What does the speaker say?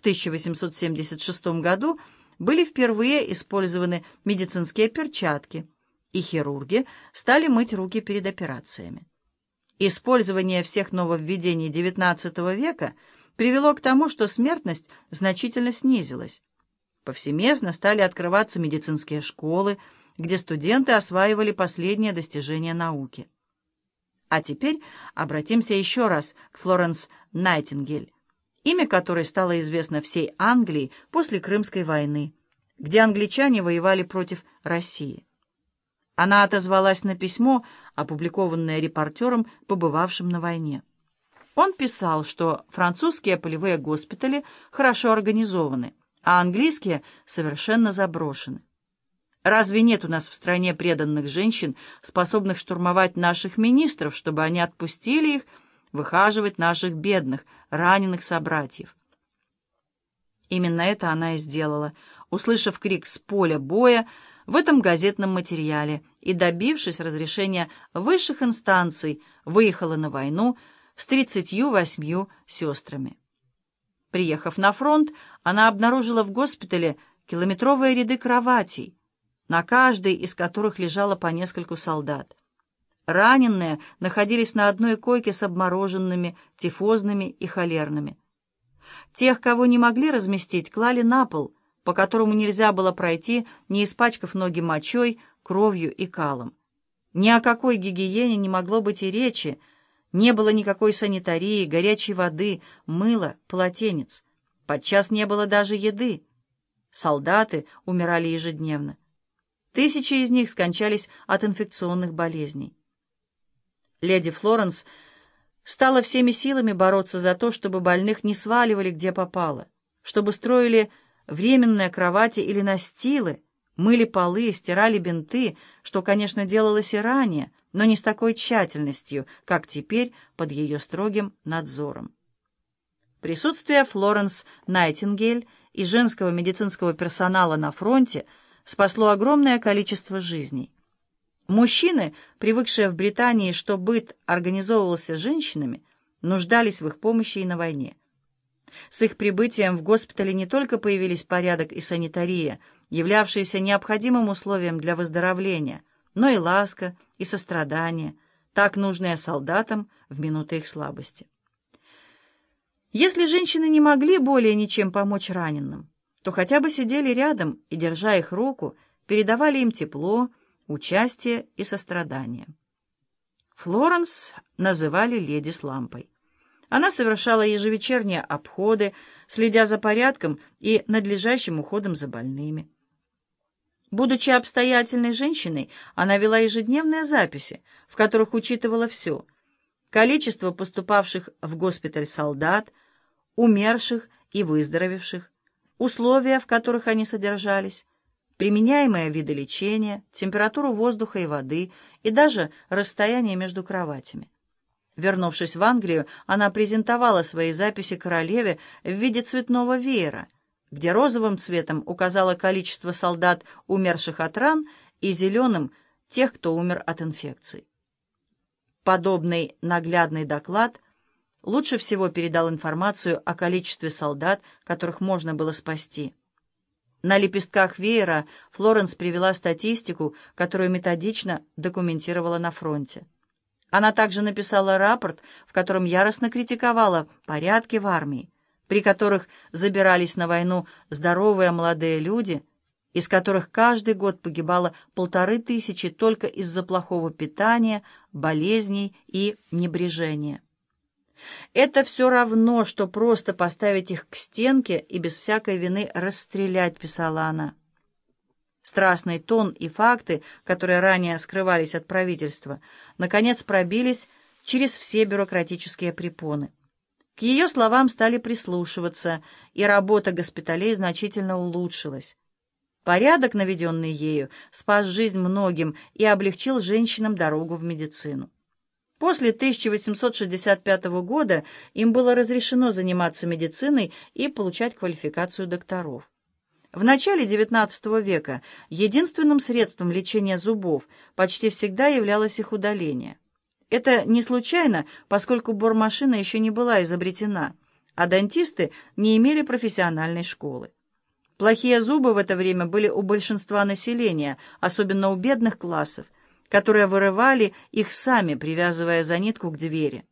в 1876 году были впервые использованы медицинские перчатки, и хирурги стали мыть руки перед операциями. Использование всех нововведений XIX века привело к тому, что смертность значительно снизилась. Повсеместно стали открываться медицинские школы, где студенты осваивали последние достижения науки. А теперь обратимся еще раз к Флоренс Найтингель, имя которой стало известно всей Англии после Крымской войны, где англичане воевали против России. Она отозвалась на письмо, опубликованное репортером, побывавшим на войне. Он писал, что французские полевые госпитали хорошо организованы, а английские совершенно заброшены. Разве нет у нас в стране преданных женщин, способных штурмовать наших министров, чтобы они отпустили их выхаживать наших бедных, раненых собратьев? Именно это она и сделала, услышав крик с поля боя в этом газетном материале и, добившись разрешения высших инстанций, выехала на войну с 38 сестрами. Приехав на фронт, она обнаружила в госпитале километровые ряды кроватей, на каждой из которых лежало по нескольку солдат. Раненые находились на одной койке с обмороженными, тифозными и холерными. Тех, кого не могли разместить, клали на пол, по которому нельзя было пройти, не испачкав ноги мочой, кровью и калом. Ни о какой гигиене не могло быть и речи, не было никакой санитарии, горячей воды, мыла, полотенец. Подчас не было даже еды. Солдаты умирали ежедневно. Тысячи из них скончались от инфекционных болезней. Леди Флоренс стала всеми силами бороться за то, чтобы больных не сваливали где попало, чтобы строили временные кровати или настилы, мыли полы, стирали бинты, что, конечно, делалось и ранее, но не с такой тщательностью, как теперь под ее строгим надзором. Присутствие Флоренс Найтингель и женского медицинского персонала на фронте – спасло огромное количество жизней. Мужчины, привыкшие в Британии, что быт организовывался женщинами, нуждались в их помощи и на войне. С их прибытием в госпитале не только появились порядок и санитария, являвшиеся необходимым условием для выздоровления, но и ласка, и сострадание, так нужные солдатам в минуты их слабости. Если женщины не могли более ничем помочь раненым, то хотя бы сидели рядом и, держа их руку, передавали им тепло, участие и сострадание. Флоренс называли леди с лампой. Она совершала ежевечерние обходы, следя за порядком и надлежащим уходом за больными. Будучи обстоятельной женщиной, она вела ежедневные записи, в которых учитывала все — количество поступавших в госпиталь солдат, умерших и выздоровевших, условия, в которых они содержались, применяемые виды лечения, температуру воздуха и воды и даже расстояние между кроватями. Вернувшись в Англию, она презентовала свои записи королеве в виде цветного веера, где розовым цветом указала количество солдат, умерших от ран, и зеленым — тех, кто умер от инфекций. Подобный наглядный доклад — лучше всего передал информацию о количестве солдат, которых можно было спасти. На лепестках веера Флоренс привела статистику, которую методично документировала на фронте. Она также написала рапорт, в котором яростно критиковала порядки в армии, при которых забирались на войну здоровые молодые люди, из которых каждый год погибало полторы тысячи только из-за плохого питания, болезней и небрежения. Это все равно, что просто поставить их к стенке и без всякой вины расстрелять, писала она. Страстный тон и факты, которые ранее скрывались от правительства, наконец пробились через все бюрократические препоны. К ее словам стали прислушиваться, и работа госпиталей значительно улучшилась. Порядок, наведенный ею, спас жизнь многим и облегчил женщинам дорогу в медицину. После 1865 года им было разрешено заниматься медициной и получать квалификацию докторов. В начале XIX века единственным средством лечения зубов почти всегда являлось их удаление. Это не случайно, поскольку бормашина еще не была изобретена, а дантисты не имели профессиональной школы. Плохие зубы в это время были у большинства населения, особенно у бедных классов, которые вырывали их сами, привязывая за нитку к двери.